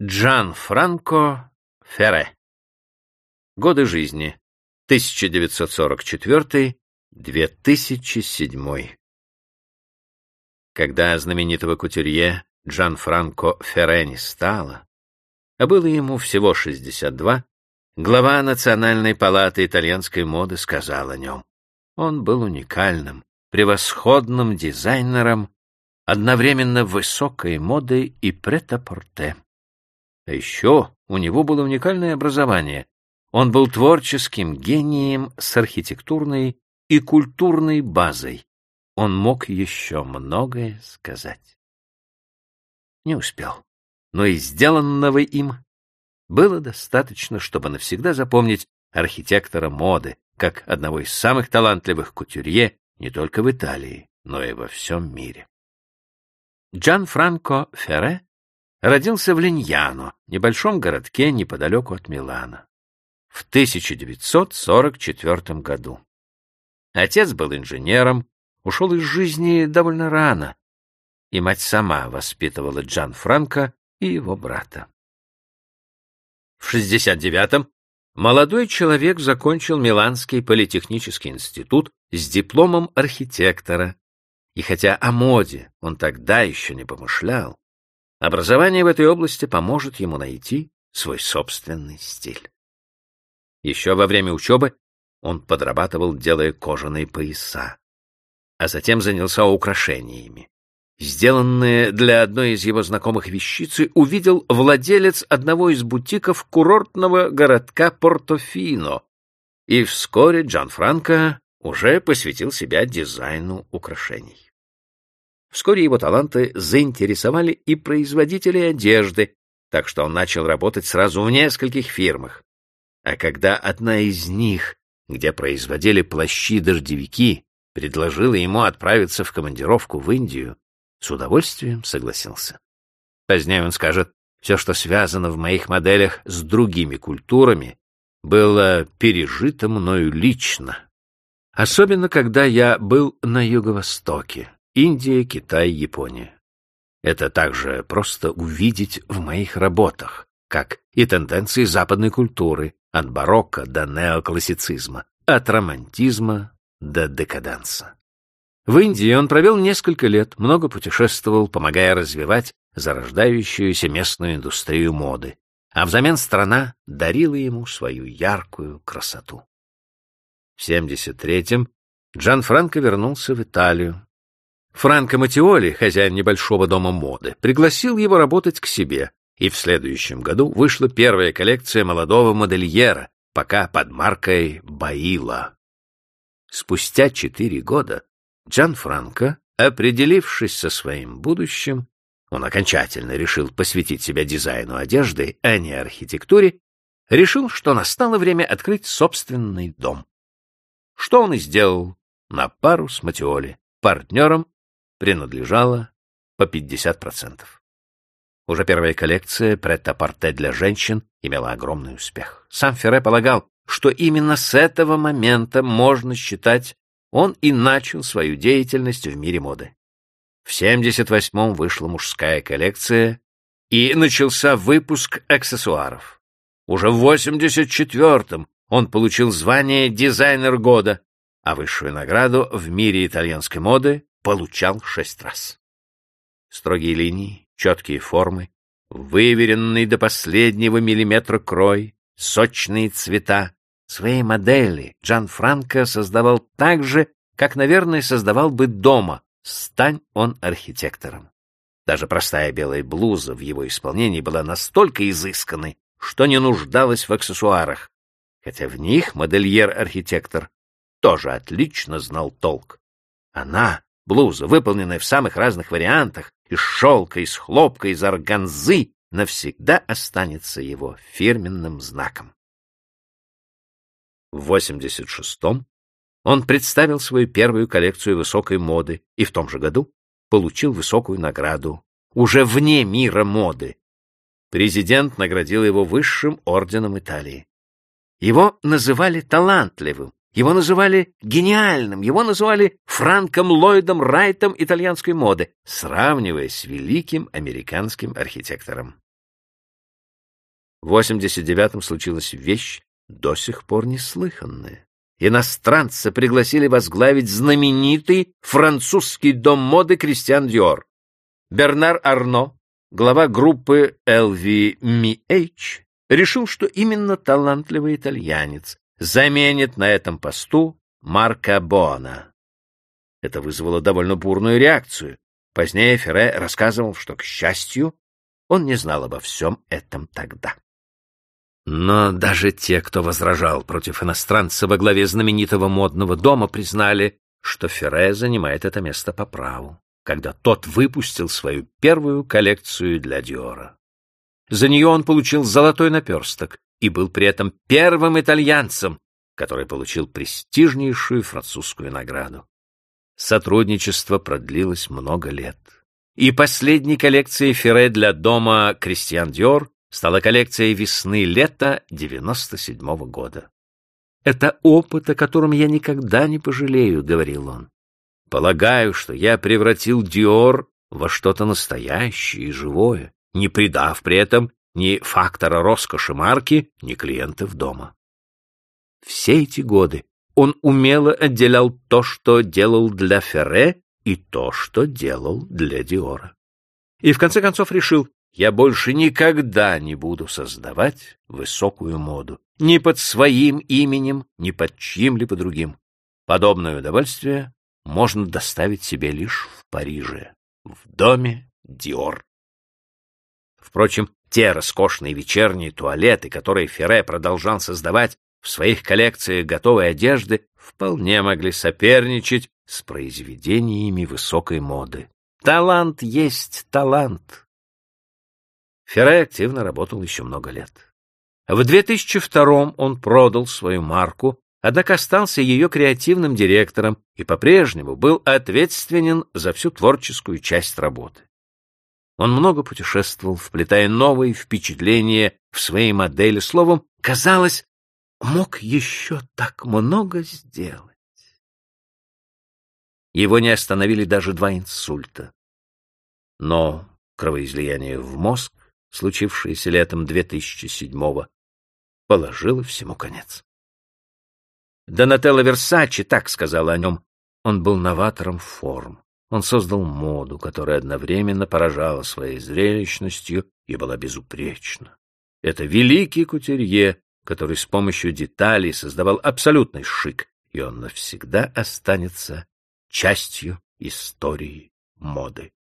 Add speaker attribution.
Speaker 1: Джан Франко Ферре. Годы жизни 1944-2007. Когда знаменитого кутюрье Джан Франко Ферре не стало, а было ему всего 62, глава Национальной палаты итальянской моды сказал о нем. Он был уникальным, превосходным дизайнером, одновременно высокой моды и претапорте. А еще у него было уникальное образование. Он был творческим гением с архитектурной и культурной базой. Он мог еще многое сказать. Не успел, но и сделанного им было достаточно, чтобы навсегда запомнить архитектора моды как одного из самых талантливых кутюрье не только в Италии, но и во всем мире. Джан Франко Ферре родился в Линьяно, небольшом городке неподалеку от Милана, в 1944 году. Отец был инженером, ушел из жизни довольно рано, и мать сама воспитывала Джан Франко и его брата. В 69-м молодой человек закончил Миланский политехнический институт с дипломом архитектора, и хотя о моде он тогда еще не помышлял, Образование в этой области поможет ему найти свой собственный стиль. Еще во время учебы он подрабатывал, делая кожаные пояса, а затем занялся украшениями. Сделанные для одной из его знакомых вещицы увидел владелец одного из бутиков курортного городка Портофино, и вскоре Джан Франко уже посвятил себя дизайну украшений. Вскоре его таланты заинтересовали и производителей одежды, так что он начал работать сразу в нескольких фирмах. А когда одна из них, где производили плащи-дождевики, предложила ему отправиться в командировку в Индию, с удовольствием согласился. Позднее он скажет, все, что связано в моих моделях с другими культурами, было пережито мною лично. Особенно, когда я был на Юго-Востоке, Индия, Китай, Япония. Это также просто увидеть в моих работах, как и тенденции западной культуры, от барокко до неоклассицизма, от романтизма до декаданса. В Индии он провел несколько лет, много путешествовал, помогая развивать зарождающуюся местную индустрию моды, а взамен страна дарила ему свою яркую красоту. В 73-м Джан Франко вернулся в Италию, Франко Матиоли, хозяин небольшого дома моды, пригласил его работать к себе, и в следующем году вышла первая коллекция молодого модельера, пока под маркой Баила. Спустя четыре года Джан Франко, определившись со своим будущим, он окончательно решил посвятить себя дизайну одежды, а не архитектуре, решил, что настало время открыть собственный дом. Что он и сделал на пару с Матиоли, партнером принадлежало по 50%. Уже первая коллекция прет-а-порте для женщин имела огромный успех. Сам Ферре полагал, что именно с этого момента можно считать, он и начал свою деятельность в мире моды. В 78-м вышла мужская коллекция и начался выпуск аксессуаров. Уже в 84-м он получил звание «Дизайнер года», а высшую награду в мире итальянской моды получал шесть раз. Строгие линии, четкие формы, выверенный до последнего миллиметра крой, сочные цвета. Свои модели Джан Франко создавал так же, как, наверное, создавал бы дома, стань он архитектором. Даже простая белая блуза в его исполнении была настолько изысканной, что не нуждалась в аксессуарах, хотя в них модельер-архитектор тоже отлично знал толк. Она Блуза, выполненная в самых разных вариантах, из шелка, из хлопка, из органзы, навсегда останется его фирменным знаком. В 86-м он представил свою первую коллекцию высокой моды и в том же году получил высокую награду, уже вне мира моды. Президент наградил его высшим орденом Италии. Его называли талантливым, его называли гениальным, его называли Франком Ллойдом Райтом итальянской моды, сравнивая с великим американским архитектором. В 89-м случилась вещь, до сих пор неслыханная. Иностранца пригласили возглавить знаменитый французский дом моды Кристиан Диор. Бернар Арно, глава группы LVMH, решил, что именно талантливый итальянец заменит на этом посту Марка Бона. Это вызвало довольно бурную реакцию. Позднее Ферре рассказывал, что, к счастью, он не знал обо всем этом тогда. Но даже те, кто возражал против иностранца во главе знаменитого модного дома, признали, что Ферре занимает это место по праву, когда тот выпустил свою первую коллекцию для Диора. За нее он получил золотой наперсток и был при этом первым итальянцем, который получил престижнейшую французскую награду. Сотрудничество продлилось много лет. И последней коллекцией Ферре для дома Кристиан Диор стала коллекция весны-лета 97 -го года. «Это опыт, о котором я никогда не пожалею», — говорил он. «Полагаю, что я превратил Диор во что-то настоящее и живое, не придав при этом ни фактора роскоши марки, ни клиентов дома. Все эти годы он умело отделял то, что делал для Ферре, и то, что делал для Диора. И в конце концов решил, я больше никогда не буду создавать высокую моду. Ни под своим именем, ни под чьим-либо другим. Подобное удовольствие можно доставить себе лишь в Париже, в доме Диор. Впрочем, те роскошные вечерние туалеты, которые Ферре продолжал создавать в своих коллекциях готовой одежды, вполне могли соперничать с произведениями высокой моды. Талант есть талант. Ферре активно работал еще много лет. В 2002 он продал свою марку, однако остался ее креативным директором и по-прежнему был ответственен за всю творческую часть работы. Он много путешествовал, вплетая новые впечатления в свои модели, словом, казалось, мог еще так много сделать. Его не остановили даже два инсульта. Но кровоизлияние в мозг случившееся летом 2007-го, положило всему конец. Донателло Версачи так сказал о нем. Он был новатором форм. Он создал моду, которая одновременно поражала своей зрелищностью и была безупречна. Это великий кутюрье, который с помощью деталей создавал абсолютный шик, и он навсегда останется частью истории моды.